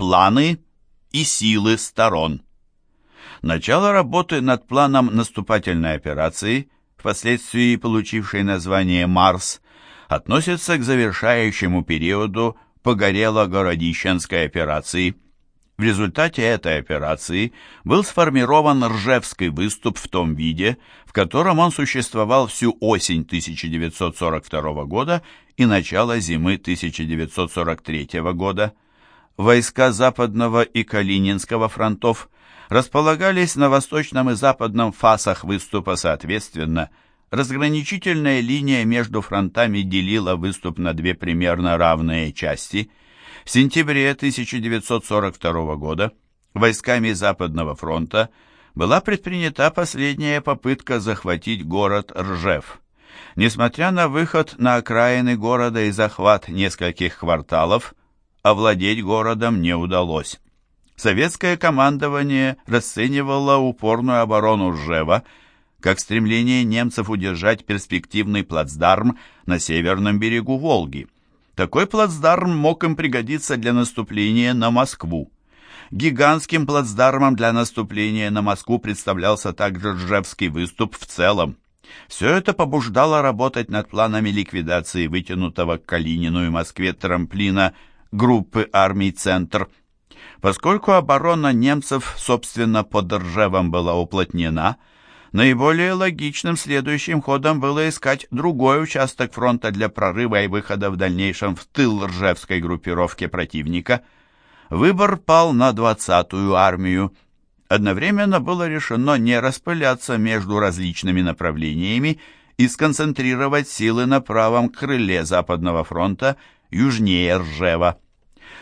Планы и силы сторон. Начало работы над планом наступательной операции, впоследствии получившей название «Марс», относится к завершающему периоду Погорело-Городищенской операции. В результате этой операции был сформирован Ржевский выступ в том виде, в котором он существовал всю осень 1942 года и начало зимы 1943 года. Войска Западного и Калининского фронтов располагались на восточном и западном фасах выступа соответственно. Разграничительная линия между фронтами делила выступ на две примерно равные части. В сентябре 1942 года войсками Западного фронта – была предпринята последняя попытка захватить город Ржев. Несмотря на выход на окраины города и захват нескольких кварталов, овладеть городом не удалось. Советское командование расценивало упорную оборону Ржева как стремление немцев удержать перспективный плацдарм на северном берегу Волги. Такой плацдарм мог им пригодиться для наступления на Москву. Гигантским плацдармом для наступления на Москву представлялся также Ржевский выступ в целом. Все это побуждало работать над планами ликвидации вытянутого к Калинину и Москве трамплина группы армий «Центр». Поскольку оборона немцев, собственно, под Ржевом была уплотнена, наиболее логичным следующим ходом было искать другой участок фронта для прорыва и выхода в дальнейшем в тыл Ржевской группировки противника – Выбор пал на 20-ю армию. Одновременно было решено не распыляться между различными направлениями и сконцентрировать силы на правом крыле Западного фронта южнее Ржева.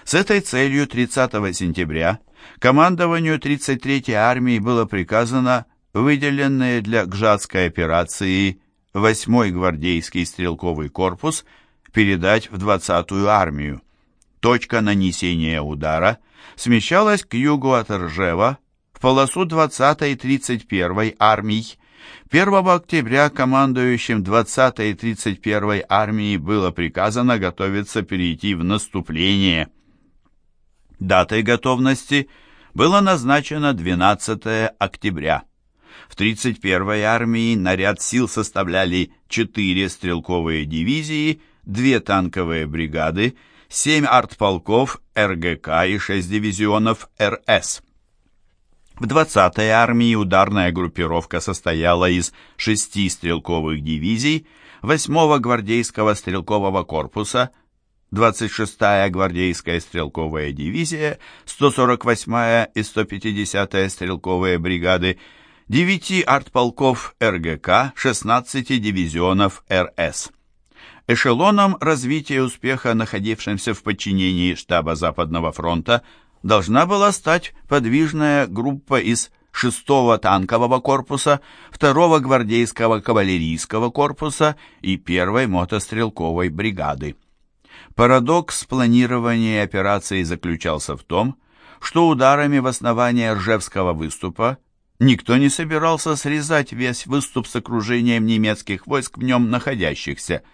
С этой целью 30 сентября командованию 33-й армии было приказано выделенные для Гжатской операции 8-й гвардейский стрелковый корпус передать в 20-ю армию точка нанесения удара смещалась к югу от Ржева, в полосу 20-й и 31-й армий. 1 октября командующим 20-й и 31-й армией было приказано готовиться перейти в наступление. Датой готовности было назначено 12 октября. В 31-й армии наряд сил составляли 4 стрелковые дивизии, 2 танковые бригады 7 артполков РГК и 6 дивизионов РС. В 20-й армии ударная группировка состояла из 6 стрелковых дивизий, 8-го гвардейского стрелкового корпуса, 26-я гвардейская стрелковая дивизия, 148-я и 150-я стрелковые бригады, 9 артполков РГК, 16 дивизионов РС. Эшелоном развития успеха, находившимся в подчинении штаба Западного фронта, должна была стать подвижная группа из 6-го танкового корпуса, 2-го гвардейского кавалерийского корпуса и 1-й мотострелковой бригады. Парадокс планирования операции заключался в том, что ударами в основание Ржевского выступа никто не собирался срезать весь выступ с окружением немецких войск в нем находящихся –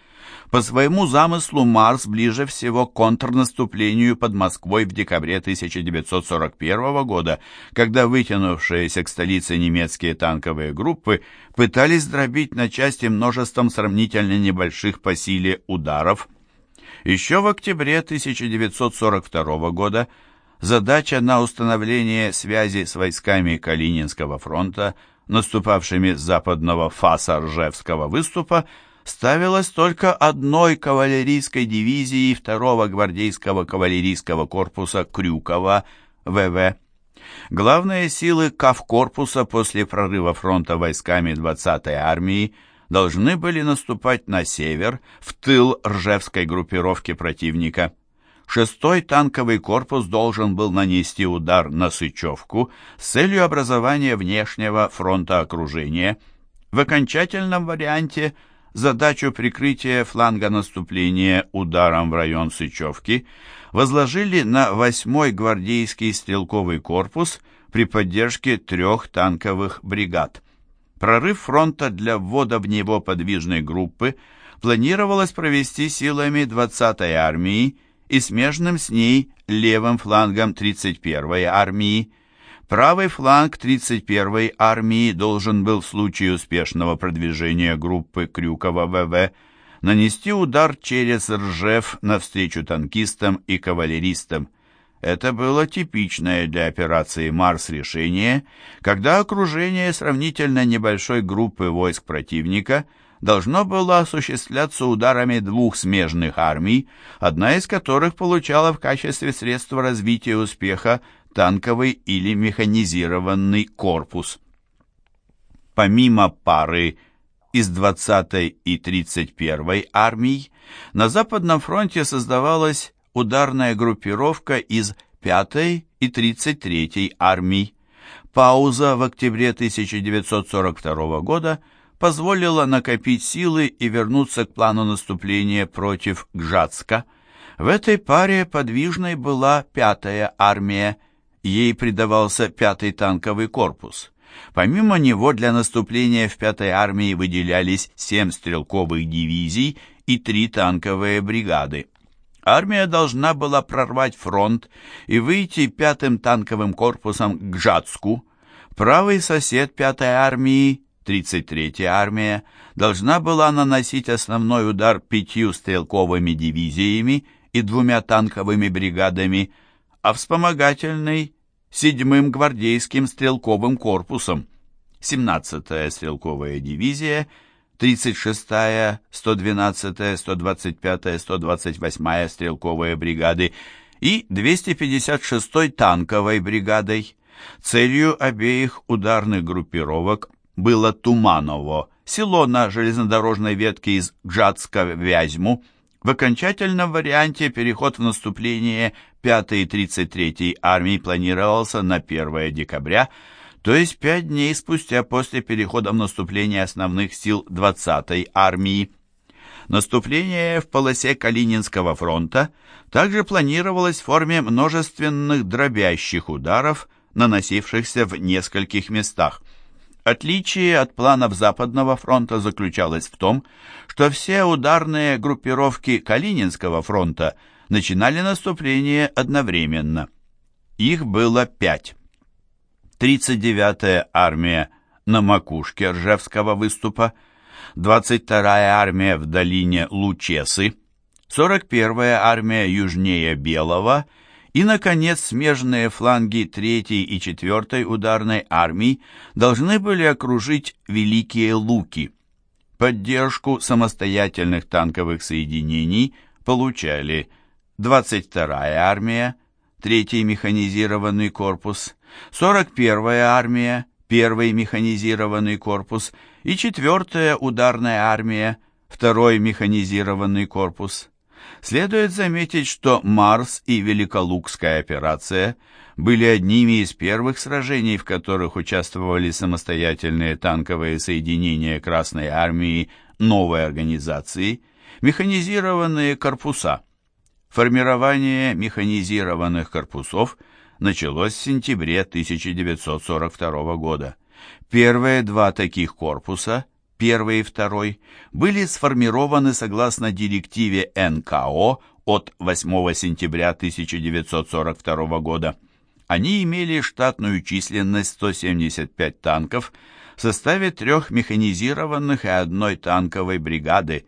по своему замыслу Марс ближе всего к контрнаступлению под Москвой в декабре 1941 года, когда вытянувшиеся к столице немецкие танковые группы пытались дробить на части множеством сравнительно небольших по силе ударов. Еще в октябре 1942 года задача на установление связи с войсками Калининского фронта, наступавшими с западного фаса Ржевского выступа, ставилась только одной кавалерийской дивизии второго гвардейского кавалерийского корпуса Крюкова ВВ. Главные силы Кавкорпуса после прорыва фронта войсками 20-й армии должны были наступать на север, в тыл Ржевской группировки противника. Шестой танковый корпус должен был нанести удар на Сычевку с целью образования внешнего фронта окружения. В окончательном варианте – задачу прикрытия фланга наступления ударом в район Сычевки возложили на 8-й гвардейский стрелковый корпус при поддержке трех танковых бригад. Прорыв фронта для ввода в него подвижной группы планировалось провести силами 20-й армии и смежным с ней левым флангом 31-й армии. Правый фланг 31-й армии должен был в случае успешного продвижения группы Крюкова ВВ нанести удар через Ржев навстречу танкистам и кавалеристам. Это было типичное для операции «Марс» решение, когда окружение сравнительно небольшой группы войск противника должно было осуществляться ударами двух смежных армий, одна из которых получала в качестве средства развития успеха танковый или механизированный корпус. Помимо пары из 20-й и 31-й армий, на Западном фронте создавалась ударная группировка из 5-й и 33-й армий. Пауза в октябре 1942 года позволила накопить силы и вернуться к плану наступления против Гжатска. В этой паре подвижной была 5-я армия, ей придавался 5-й танковый корпус. Помимо него для наступления в 5-й армии выделялись 7 стрелковых дивизий и 3 танковые бригады. Армия должна была прорвать фронт и выйти пятым танковым корпусом к Жацку. Правый сосед пятой армии, 33-я армия, должна была наносить основной удар пятью стрелковыми дивизиями и двумя танковыми бригадами, а вспомогательный седьмым гвардейским стрелковым корпусом. 17-я стрелковая дивизия, 36-я, 112-я, 125-я, 128-я стрелковые бригады и 256-й танковой бригадой. Целью обеих ударных группировок было Туманово, село на железнодорожной ветке из Гжатска в Вязьму, в окончательном варианте переход в наступление 5-й и 33-й армии планировался на 1 декабря, то есть пять дней спустя после перехода в наступление основных сил 20-й армии. Наступление в полосе Калининского фронта также планировалось в форме множественных дробящих ударов, наносившихся в нескольких местах. Отличие от планов Западного фронта заключалось в том, что все ударные группировки Калининского фронта начинали наступление одновременно. Их было пять. 39-я армия на макушке Ржевского выступа, 22-я армия в долине Лучесы, 41-я армия южнее Белого и, наконец, смежные фланги 3-й и 4-й ударной армий должны были окружить Великие Луки. Поддержку самостоятельных танковых соединений получали 22-я армия, 3-й механизированный корпус, 41-я армия, 1-й механизированный корпус и 4-я ударная армия, 2-й механизированный корпус. Следует заметить, что Марс и Великолукская операция были одними из первых сражений, в которых участвовали самостоятельные танковые соединения Красной Армии новой организации, механизированные корпуса. Формирование механизированных корпусов началось в сентябре 1942 года. Первые два таких корпуса – первый и второй, были сформированы согласно директиве НКО от 8 сентября 1942 года. Они имели штатную численность 175 танков в составе трех механизированных и одной танковой бригады,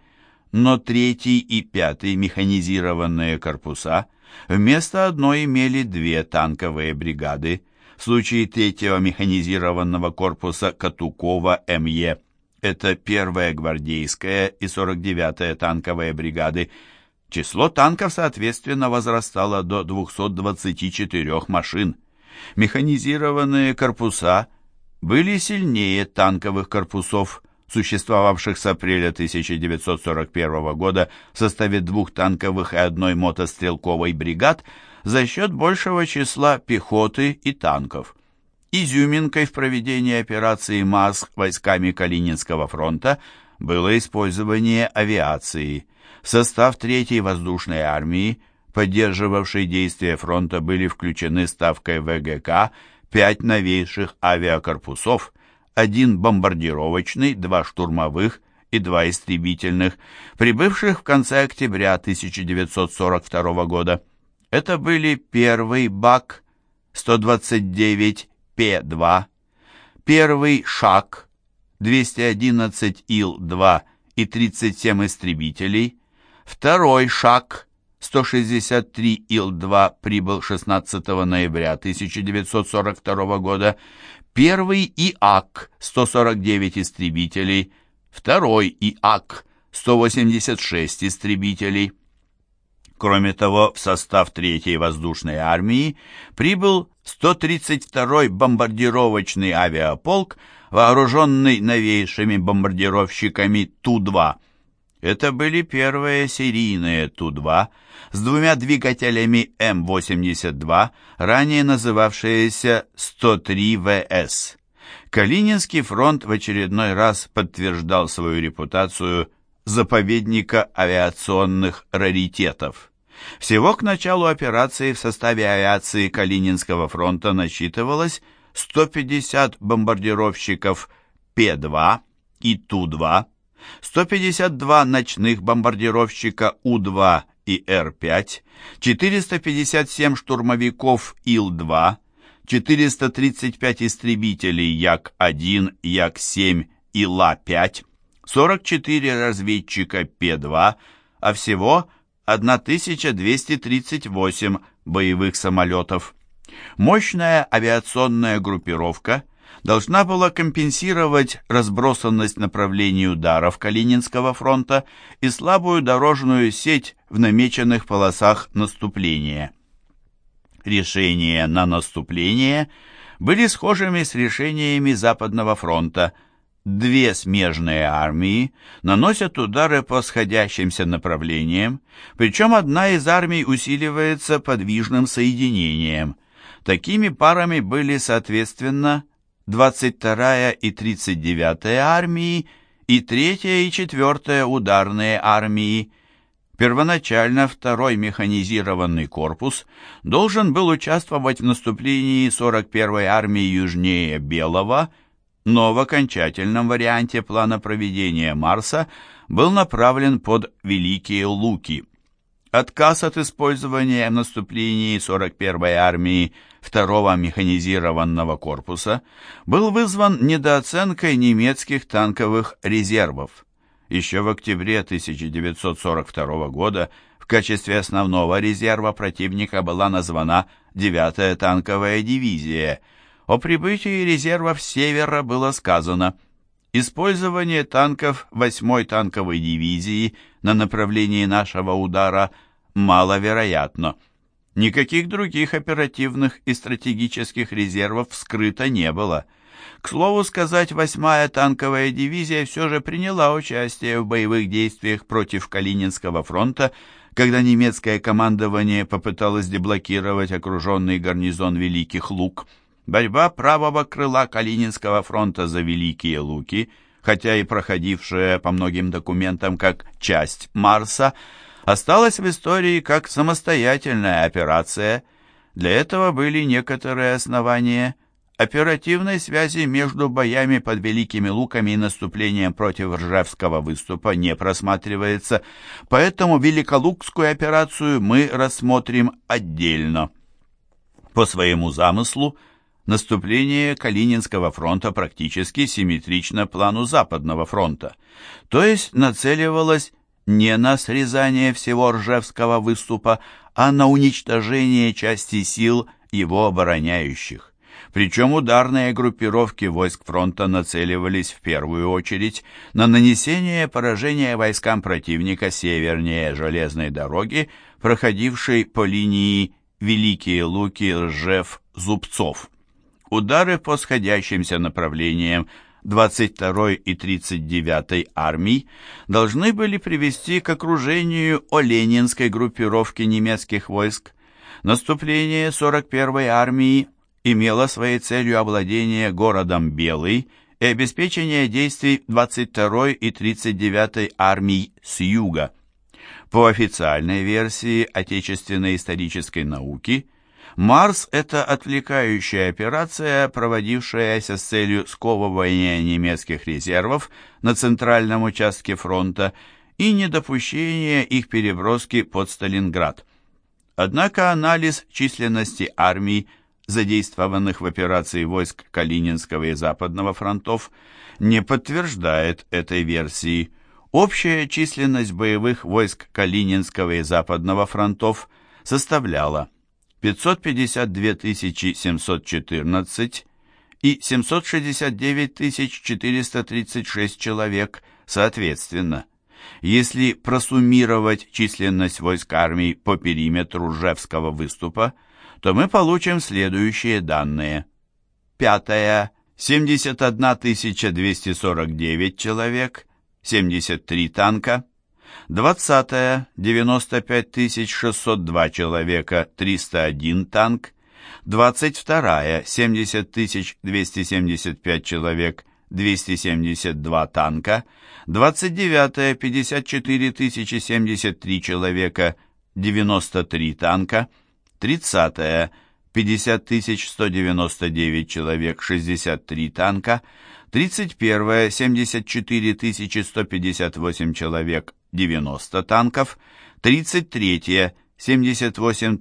но третий и пятый механизированные корпуса вместо одной имели две танковые бригады, в случае третьего механизированного корпуса Катукова МЕ это первая гвардейская и 49-я танковая бригады. Число танков, соответственно, возрастало до 224 машин. Механизированные корпуса были сильнее танковых корпусов, существовавших с апреля 1941 года в составе двух танковых и одной мотострелковой бригад за счет большего числа пехоты и танков. Изюминкой в проведении операции МАСК войсками Калининского фронта было использование авиации. В состав 3-й воздушной армии, поддерживавшей действия фронта, были включены ставкой ВГК пять новейших авиакорпусов, один бомбардировочный, два штурмовых и два истребительных, прибывших в конце октября 1942 года. Это были первый БАК-129 П-2, первый «Шаг», 211 Ил-2 и 37 истребителей, второй «Шаг», 163 Ил-2 прибыл 16 ноября 1942 года, первый ИАК, 149 истребителей, второй ИАК, 186 истребителей. Кроме того, в состав Третьей воздушной армии прибыл 132-й бомбардировочный авиаполк, вооруженный новейшими бомбардировщиками Ту-2. Это были первые серийные Ту-2 с двумя двигателями М-82, ранее называвшиеся 103ВС. Калининский фронт в очередной раз подтверждал свою репутацию заповедника авиационных раритетов. Всего к началу операции в составе авиации Калининского фронта насчитывалось 150 бомбардировщиков П-2 и Ту-2, 152 ночных бомбардировщика У-2 и Р-5, 457 штурмовиков Ил-2, 435 истребителей Як-1, Як-7 и Ла-5, 44 разведчика П-2, а всего 1238 боевых самолетов. Мощная авиационная группировка должна была компенсировать разбросанность направлений ударов Калининского фронта и слабую дорожную сеть в намеченных полосах наступления. Решения на наступление были схожими с решениями Западного фронта – две смежные армии наносят удары по сходящимся направлениям, причем одна из армий усиливается подвижным соединением. Такими парами были, соответственно, 22-я и 39-я армии и 3-я и 4-я ударные армии. Первоначально второй механизированный корпус должен был участвовать в наступлении 41-й армии южнее Белого – но в окончательном варианте плана проведения Марса был направлен под Великие Луки. Отказ от использования в наступлении 41-й армии второго механизированного корпуса был вызван недооценкой немецких танковых резервов. Еще в октябре 1942 года в качестве основного резерва противника была названа 9-я танковая дивизия – о прибытии резервов севера было сказано «Использование танков 8-й танковой дивизии на направлении нашего удара маловероятно. Никаких других оперативных и стратегических резервов вскрыто не было». К слову сказать, 8-я танковая дивизия все же приняла участие в боевых действиях против Калининского фронта, когда немецкое командование попыталось деблокировать окруженный гарнизон Великих Луг – Борьба правого крыла Калининского фронта за Великие Луки, хотя и проходившая по многим документам как часть Марса, осталась в истории как самостоятельная операция. Для этого были некоторые основания. Оперативной связи между боями под Великими Луками и наступлением против Ржевского выступа не просматривается, поэтому Великолукскую операцию мы рассмотрим отдельно. По своему замыслу, наступление Калининского фронта практически симметрично плану Западного фронта, то есть нацеливалось не на срезание всего Ржевского выступа, а на уничтожение части сил его обороняющих. Причем ударные группировки войск фронта нацеливались в первую очередь на нанесение поражения войскам противника севернее железной дороги, проходившей по линии Великие Луки, Ржев, Зубцов. Удары по сходящимся направлениям 22-й и 39-й армий должны были привести к окружению Оленинской группировки немецких войск. Наступление 41-й армии имело своей целью овладение городом Белый и обеспечение действий 22-й и 39-й армий с юга. По официальной версии отечественной исторической науки – Марс – это отвлекающая операция, проводившаяся с целью сковывания немецких резервов на центральном участке фронта и недопущения их переброски под Сталинград. Однако анализ численности армий, задействованных в операции войск Калининского и Западного фронтов, не подтверждает этой версии. Общая численность боевых войск Калининского и Западного фронтов составляла 552 714 и 769 436 человек соответственно. Если просуммировать численность войск армий по периметру Ржевского выступа, то мы получим следующие данные. Пятое. 71 249 человек, 73 танка. 20. 95 602 человека, 301 танк. 22. 70 275 человек, 272 танка, 29-я 54 073 человека, 93 танка, 30-я 50 199 человек, 63 танка, 31-я 74 158 человек, 90 танков, 33-я 78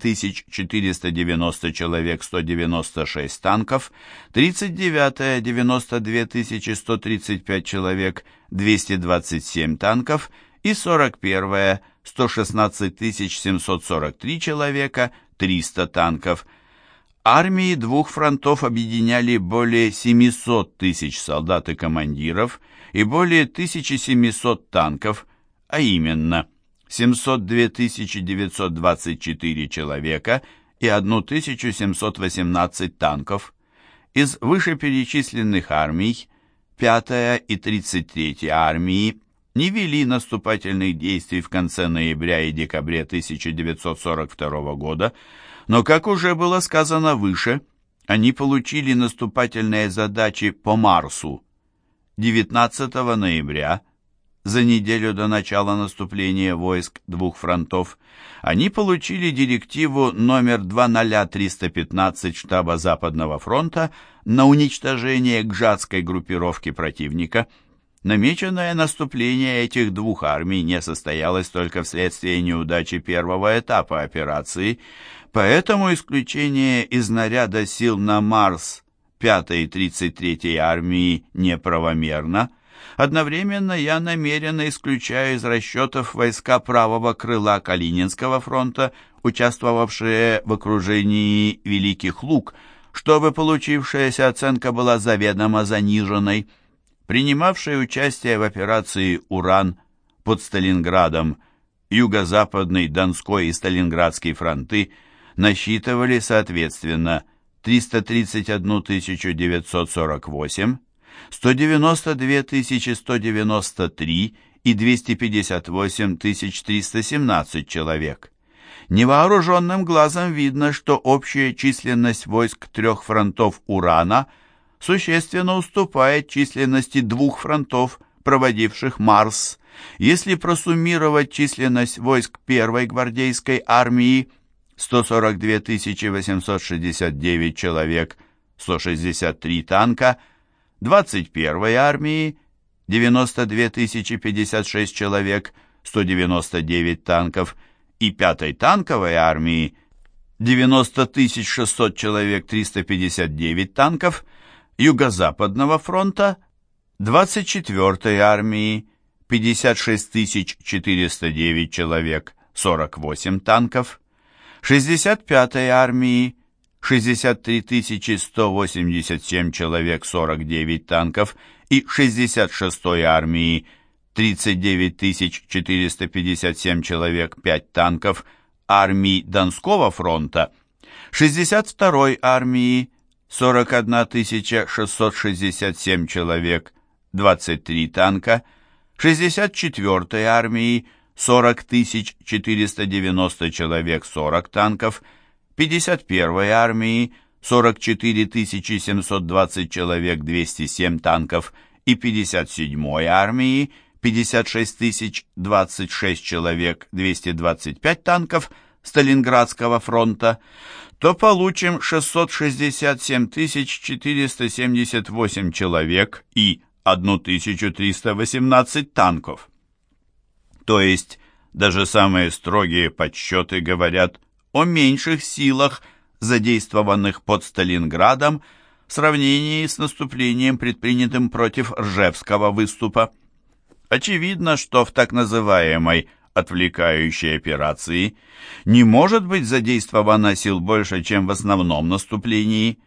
490 человек, 196 танков, 39-я 92 135 человек, 227 танков и 41-я 116 743 человека, 300 танков. Армии двух фронтов объединяли более 700 тысяч солдат и командиров и более 1700 танков, а именно – 702 924 человека и 1718 танков. Из вышеперечисленных армий 5 и 33 армии не вели наступательных действий в конце ноября и декабря 1942 года, но, как уже было сказано выше, они получили наступательные задачи по Марсу. 19 ноября – за неделю до начала наступления войск двух фронтов, они получили директиву номер 20315 штаба Западного фронта на уничтожение гжатской группировки противника. Намеченное наступление этих двух армий не состоялось только вследствие неудачи первого этапа операции, поэтому исключение из наряда сил на Марс 5-й и 33-й армии неправомерно – Одновременно я намеренно исключаю из расчетов войска правого крыла Калининского фронта, участвовавшие в окружении Великих Луг, чтобы получившаяся оценка была заведомо заниженной. Принимавшие участие в операции «Уран» под Сталинградом Юго-Западный, Донской и Сталинградский фронты насчитывали, соответственно, 331 948, 192 193 и 258 317 человек. Невооруженным глазом видно, что общая численность войск трех фронтов Урана существенно уступает численности двух фронтов, проводивших Марс. Если просуммировать численность войск первой гвардейской армии 142 869 человек, 163 танка – 21-й армии 92 056 человек, 199 танков, и 5-й танковой армии 90 600 человек, 359 танков, Юго-Западного фронта 24-й армии 56 409 человек, 48 танков, 65-й армии 63 187 человек, 49 танков и 66-й армии 39 457 человек, 5 танков, армии Донского фронта, 62-й армии 41 667 человек, 23 танка, 64-й армии 40 490 человек, 40 танков 51-й армии 44 720 человек, 207 танков и 57-й армии 56 026 человек, 225 танков Сталинградского фронта, то получим 667 478 человек и 1318 танков. То есть даже самые строгие подсчеты говорят о меньших силах, задействованных под Сталинградом, в сравнении с наступлением, предпринятым против Ржевского выступа. Очевидно, что в так называемой отвлекающей операции не может быть задействовано сил больше, чем в основном наступлении.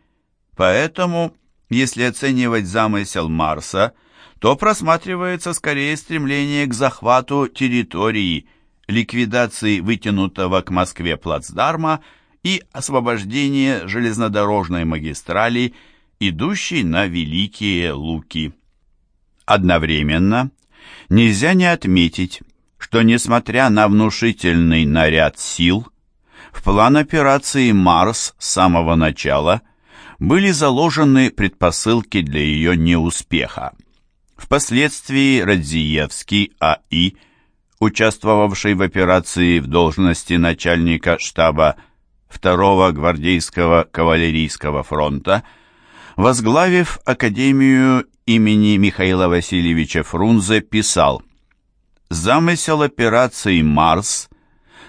Поэтому, если оценивать замысел Марса, то просматривается скорее стремление к захвату территории, ликвидации вытянутого к Москве плацдарма и освобождение железнодорожной магистрали, идущей на Великие Луки. Одновременно нельзя не отметить, что, несмотря на внушительный наряд сил, в план операции «Марс» с самого начала были заложены предпосылки для ее неуспеха. Впоследствии Радзиевский А.И., участвовавший в операции в должности начальника штаба 2-го гвардейского кавалерийского фронта, возглавив Академию имени Михаила Васильевича Фрунзе, писал Замысел операции «Марс»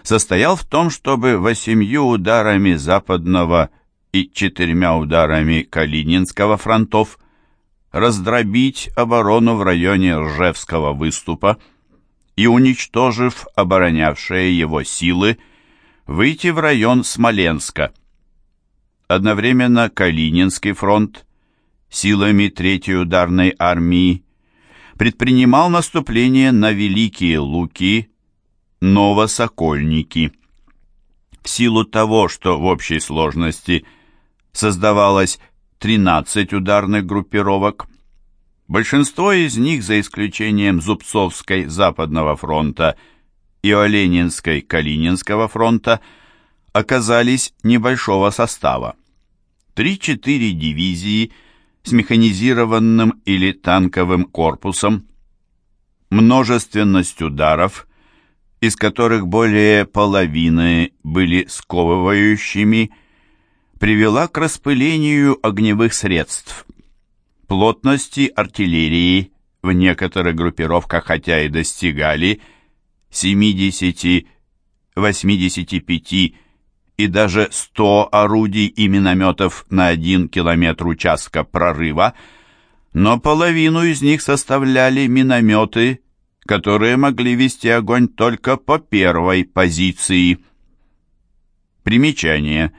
состоял в том, чтобы восемью ударами западного и четырьмя ударами Калининского фронтов раздробить оборону в районе Ржевского выступа и, уничтожив оборонявшие его силы, выйти в район Смоленска. Одновременно Калининский фронт силами Третьей ударной армии предпринимал наступление на Великие Луки, Новосокольники. В силу того, что в общей сложности создавалось 13 ударных группировок, большинство из них, за исключением Зубцовской Западного фронта и Оленинской Калининского фронта, оказались небольшого состава. 3-4 дивизии – с механизированным или танковым корпусом, множественность ударов, из которых более половины были сковывающими, привела к распылению огневых средств. Плотности артиллерии в некоторых группировках хотя и достигали 70, 85 и даже 100 орудий и минометов на 1 километр участка прорыва, но половину из них составляли минометы, которые могли вести огонь только по первой позиции. Примечание.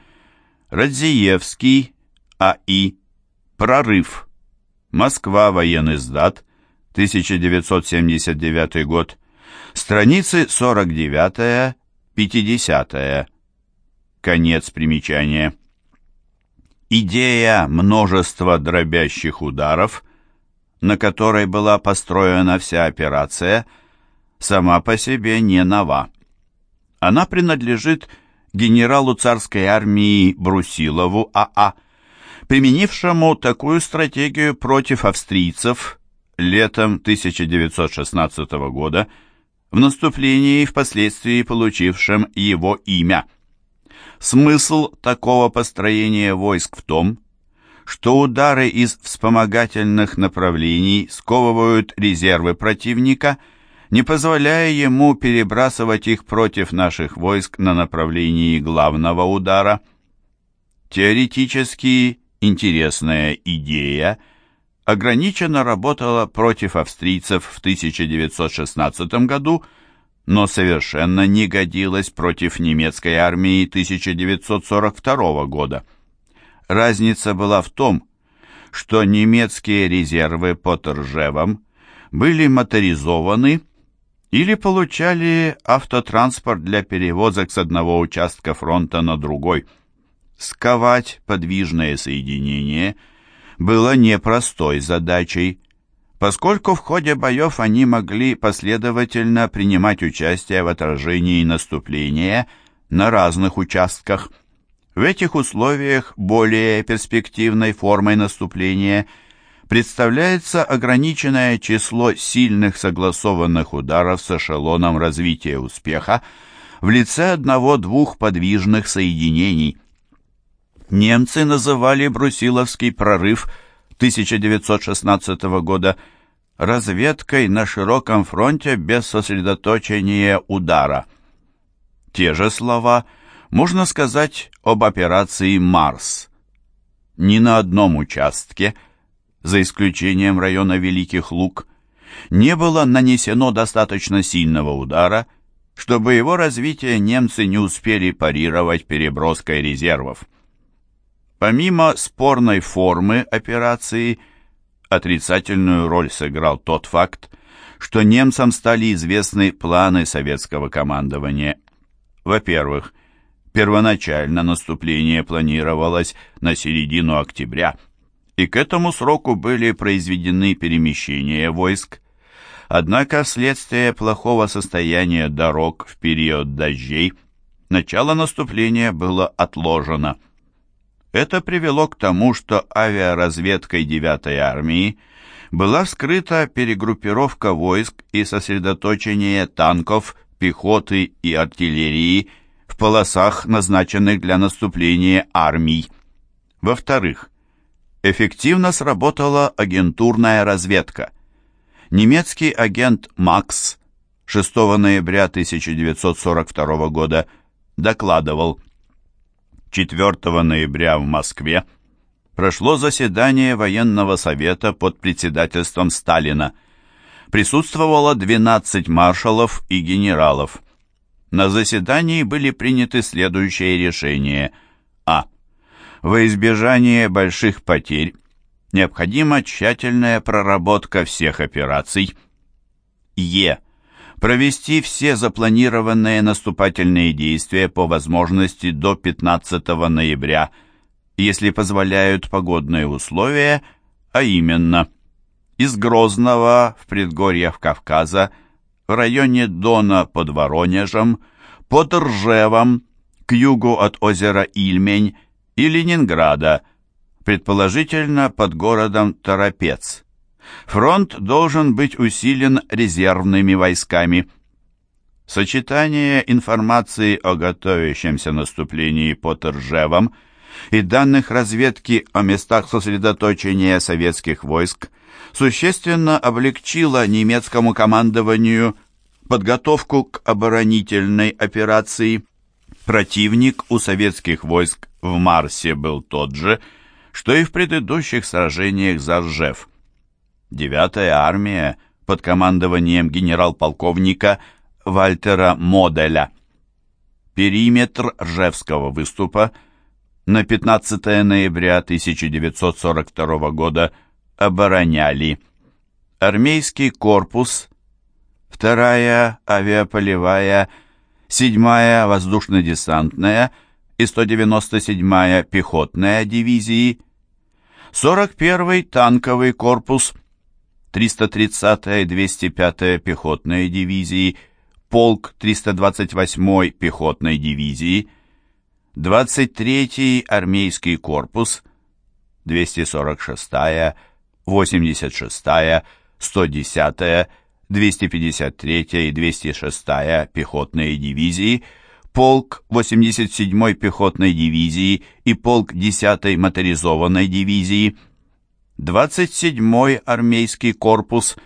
Радзиевский, А.И. Прорыв. Москва, военный сдат, 1979 год. Страницы 49-50. Конец примечания. Идея множества дробящих ударов, на которой была построена вся операция, сама по себе не нова. Она принадлежит генералу царской армии Брусилову АА, применившему такую стратегию против австрийцев летом 1916 года в наступлении, впоследствии получившем его имя – Смысл такого построения войск в том, что удары из вспомогательных направлений сковывают резервы противника, не позволяя ему перебрасывать их против наших войск на направлении главного удара. Теоретически интересная идея ограниченно работала против австрийцев в 1916 году, но совершенно не годилась против немецкой армии 1942 года. Разница была в том, что немецкие резервы под Ржевом были моторизованы или получали автотранспорт для перевозок с одного участка фронта на другой. Сковать подвижное соединение было непростой задачей, поскольку в ходе боев они могли последовательно принимать участие в отражении наступления на разных участках. В этих условиях более перспективной формой наступления представляется ограниченное число сильных согласованных ударов с эшелоном развития успеха в лице одного-двух подвижных соединений. Немцы называли Брусиловский прорыв – 1916 года разведкой на широком фронте без сосредоточения удара. Те же слова Можно сказать об операции «Марс». Ни на одном участке, за исключением района Великих Луг, не было нанесено достаточно сильного удара, чтобы его развитие немцы не успели парировать переброской резервов. Помимо спорной формы операции, отрицательную роль сыграл тот факт, что немцам стали известны планы советского командования. Во-первых, первоначально наступление планировалось на середину октября, и к этому сроку были произведены перемещения войск. Однако вследствие плохого состояния дорог в период дождей начало наступления было отложено. Это привело к тому, что авиаразведкой 9-й армии была вскрыта перегруппировка войск и сосредоточение танков, пехоты и артиллерии в полосах, назначенных для наступления армий. Во-вторых, эффективно сработала агентурная разведка. Немецкий агент Макс 6 ноября 1942 года докладывал, 4 ноября в Москве прошло заседание военного совета под председательством Сталина. Присутствовало 12 маршалов и генералов. На заседании были приняты следующие решения. А. Во избежание больших потерь необходима тщательная проработка всех операций. Е провести все запланированные наступательные действия по возможности до 15 ноября, если позволяют погодные условия, а именно из Грозного в предгорьях Кавказа, в районе Дона под Воронежем, под Ржевом, к югу от озера Ильмень и Ленинграда, предположительно под городом Торопец. Фронт должен быть усилен резервными войсками. Сочетание информации о готовящемся наступлении под Ржевом и данных разведки о местах сосредоточения советских войск существенно облегчило немецкому командованию подготовку к оборонительной операции. Противник у советских войск в Марсе был тот же, что и в предыдущих сражениях за Ржев. Девятая армия под командованием генерал-полковника Вальтера Моделя. Периметр Ржевского выступа на 15 ноября 1942 года обороняли армейский корпус, вторая авиаполевая, седьмая воздушно-десантная и 197-я пехотная дивизии, 41-й танковый корпус, 330-я и 205-я пехотные дивизии, полк 328-й пехотной дивизии, 23-й армейский корпус, 246-я, 86-я, 110-я, 253-я и 206-я пехотные дивизии, полк 87-й пехотной дивизии и полк 10-й моторизованной дивизии – 27-й армейский корпус,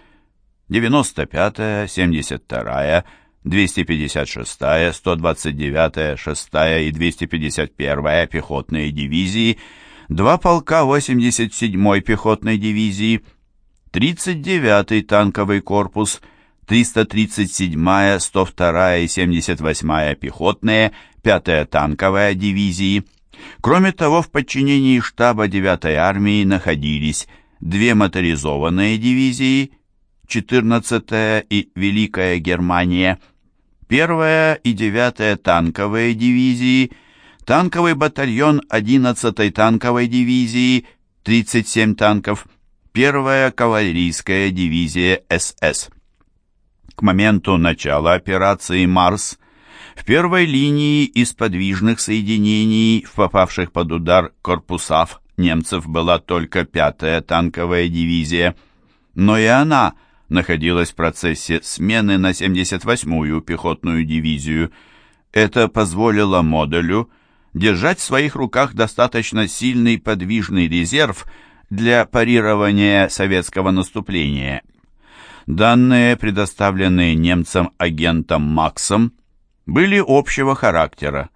95-я, 72-я, 256-я, 129-я, 6-я и 251-я пехотные дивизии, два полка 87-й пехотной дивизии, 39-й танковый корпус, 337-я, 102-я и 78-я пехотные, 5-я танковая дивизии – Кроме того, в подчинении штаба 9-й армии находились две моторизованные дивизии, 14-я и Великая Германия, 1-я и 9-я танковые дивизии, танковый батальон 11-й танковой дивизии, 37 танков, 1-я кавалерийская дивизия СС. К моменту начала операции «Марс» В первой линии из подвижных соединений, попавших под удар корпусов немцев, была только пятая танковая дивизия, но и она находилась в процессе смены на 78-ю пехотную дивизию. Это позволило модулю держать в своих руках достаточно сильный подвижный резерв для парирования советского наступления. Данные, предоставленные немцам агентом Максом, были общего характера.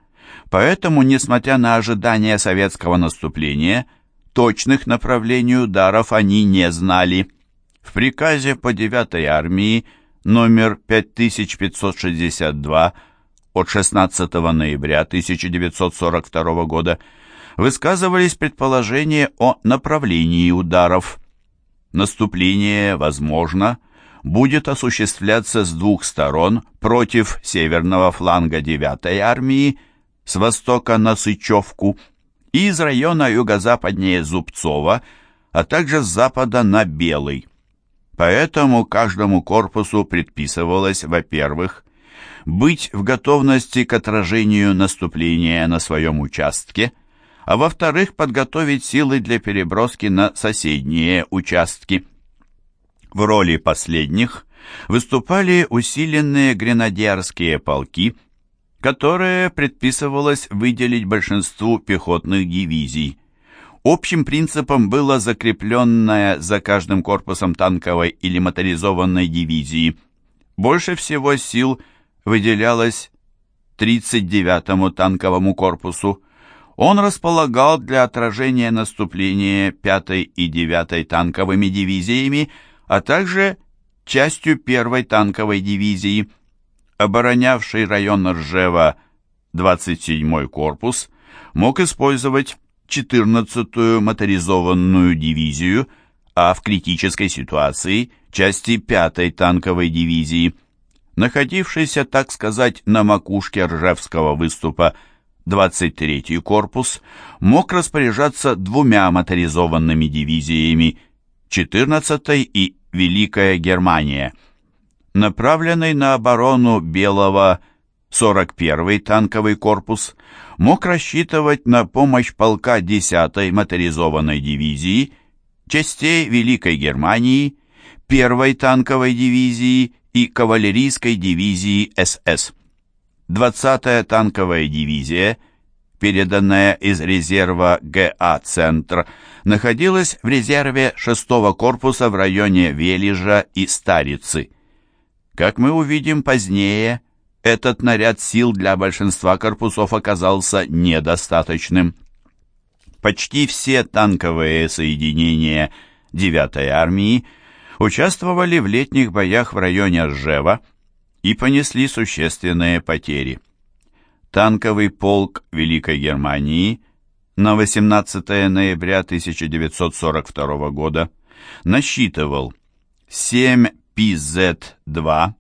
Поэтому, несмотря на ожидания советского наступления, точных направлений ударов они не знали. В приказе по 9-й армии номер 5562 от 16 ноября 1942 года высказывались предположения о направлении ударов. Наступление, возможно, будет осуществляться с двух сторон против северного фланга 9-й армии, с востока на Сычевку и из района юго-западнее Зубцова, а также с запада на Белый. Поэтому каждому корпусу предписывалось, во-первых, быть в готовности к отражению наступления на своем участке, а во-вторых, подготовить силы для переброски на соседние участки. В роли последних выступали усиленные гренадерские полки, которые предписывалось выделить большинству пехотных дивизий. Общим принципом было закрепленное за каждым корпусом танковой или моторизованной дивизии. Больше всего сил выделялось 39-му танковому корпусу. Он располагал для отражения наступления 5-й и 9-й танковыми дивизиями, а также частью 1-й танковой дивизии. Оборонявший район Ржева 27-й корпус мог использовать 14-ю моторизованную дивизию, а в критической ситуации части 5-й танковой дивизии. Находившийся, так сказать, на макушке Ржевского выступа 23-й корпус мог распоряжаться двумя моторизованными дивизиями 14-й и Великая Германия. Направленный на оборону Белого 41-й танковый корпус мог рассчитывать на помощь полка 10-й моторизованной дивизии, частей Великой Германии, 1-й танковой дивизии и кавалерийской дивизии СС. 20-я танковая дивизия, переданная из резерва ГА «Центр», находилась в резерве 6-го корпуса в районе Велижа и Старицы. Как мы увидим позднее, этот наряд сил для большинства корпусов оказался недостаточным. Почти все танковые соединения 9-й армии участвовали в летних боях в районе Ржева и понесли существенные потери. Танковый полк Великой Германии на 18 ноября 1942 года насчитывал 7 ПЗ-2,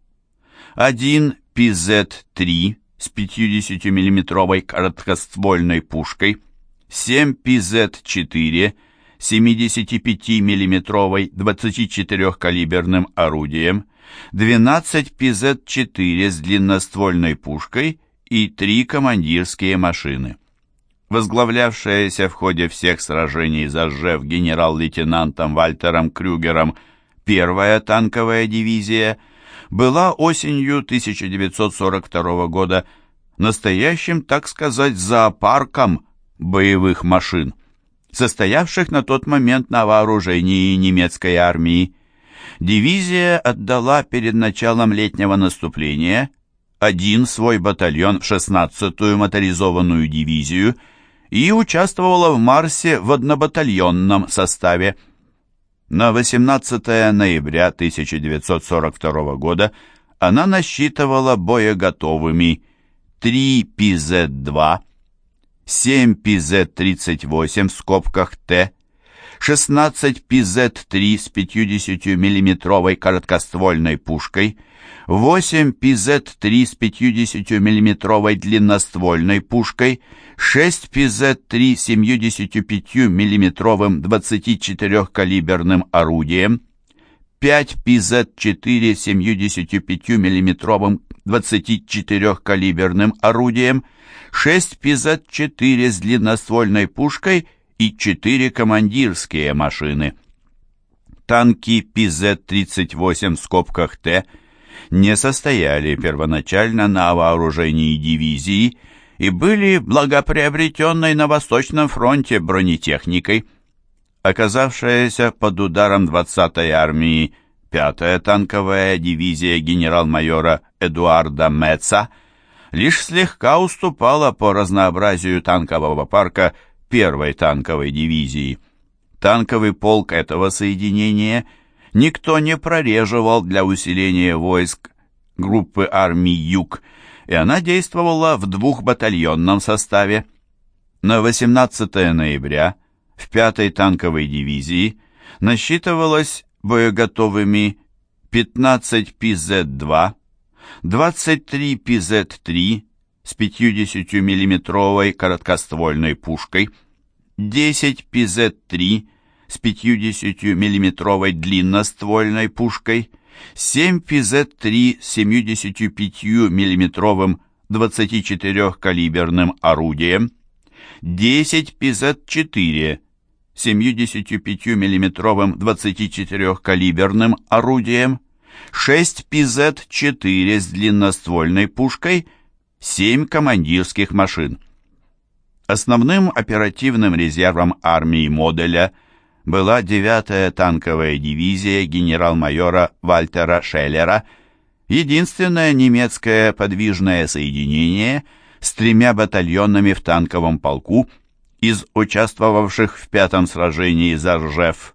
1 ПЗ-3 с 50 миллиметровой короткоствольной пушкой, 7 ПЗ-4 75 миллиметровой 24-калиберным орудием, 12 ПЗ-4 с длинноствольной пушкой и 3 командирские машины. Возглавлявшаяся в ходе всех сражений за Ржев генерал-лейтенантом Вальтером Крюгером первая танковая дивизия – была осенью 1942 года настоящим, так сказать, зоопарком боевых машин, состоявших на тот момент на вооружении немецкой армии. Дивизия отдала перед началом летнего наступления один свой батальон в 16-ю моторизованную дивизию и участвовала в Марсе в однобатальонном составе. На 18 ноября 1942 года она насчитывала боеготовыми 3 ПЗ-2, 7 ПЗ-38 в скобках Т, 16 ПЗ-3 с 50 миллиметровой короткоствольной пушкой, 8 ПЗ-3 с 50 миллиметровой длинноствольной пушкой, 6 ПЗ-3 75 миллиметровым 24-калиберным орудием, 5 ПЗ-4 75 миллиметровым 24-калиберным орудием, 6 ПЗ-4 с длинноствольной пушкой и 4 командирские машины. Танки ПЗ-38 в скобках Т не состояли первоначально на вооружении дивизии и были благоприобретенной на Восточном фронте бронетехникой. Оказавшаяся под ударом 20-й армии 5-я танковая дивизия генерал-майора Эдуарда Меца лишь слегка уступала по разнообразию танкового парка первой танковой дивизии. Танковый полк этого соединения никто не прореживал для усиления войск группы армий «Юг», и она действовала в двухбатальонном составе. На 18 ноября в 5-й танковой дивизии насчитывалось боеготовыми 15 ПЗ-2, 23 ПЗ-3 с 50 миллиметровой короткоствольной пушкой, 10 ПЗ-3 с 50 миллиметровой длинноствольной пушкой, 7 ПЗ-3 с 75 миллиметровым 24-калиберным орудием, 10 ПЗ-4 75 миллиметровым 24-калиберным орудием, 6 ПЗ-4 с длинноствольной пушкой, 7 командирских машин. Основным оперативным резервом армии модуля была 9-я танковая дивизия генерал-майора Вальтера Шеллера, единственное немецкое подвижное соединение с тремя батальонами в танковом полку из участвовавших в пятом сражении за Ржев.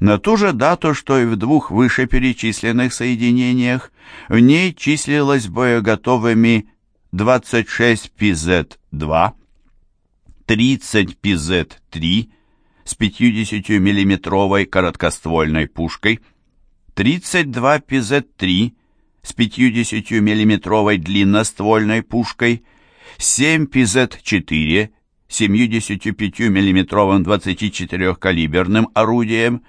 На ту же дату, что и в двух вышеперечисленных соединениях, в ней числилось боеготовыми 26 ПЗ-2, 30 ПЗ-3 с 50 миллиметровой короткоствольной пушкой, 32 ПЗ-3 с 50 миллиметровой длинноствольной пушкой, 7 ПЗ-4 75 миллиметровым 24-калиберным орудием,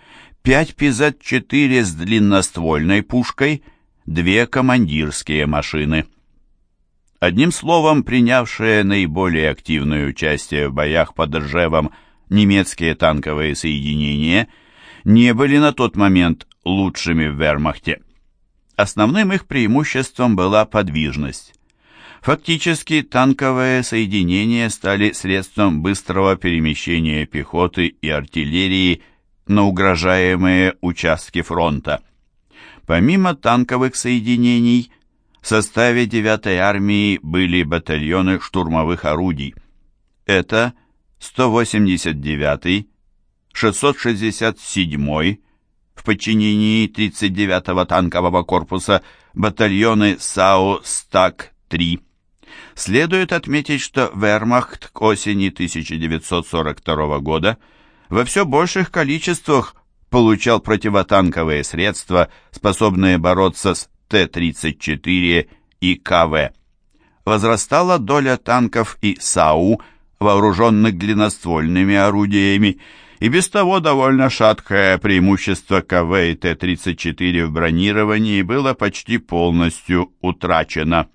5 ПЗ-4 с длинноствольной пушкой, две командирские машины. Одним словом, принявшие наиболее активное участие в боях под Ржевом немецкие танковые соединения не были на тот момент лучшими в вермахте. Основным их преимуществом была подвижность. Фактически танковые соединения стали средством быстрого перемещения пехоты и артиллерии на угрожаемые участки фронта. Помимо танковых соединений, в составе 9-й армии были батальоны штурмовых орудий. Это 189-й, 667-й, в подчинении 39-го танкового корпуса батальоны САУ «Стак-3», Следует отметить, что вермахт к осени 1942 года во все больших количествах получал противотанковые средства, способные бороться с Т-34 и КВ. Возрастала доля танков и САУ, вооруженных длинноствольными орудиями, и без того довольно шаткое преимущество КВ и Т-34 в бронировании было почти полностью утрачено.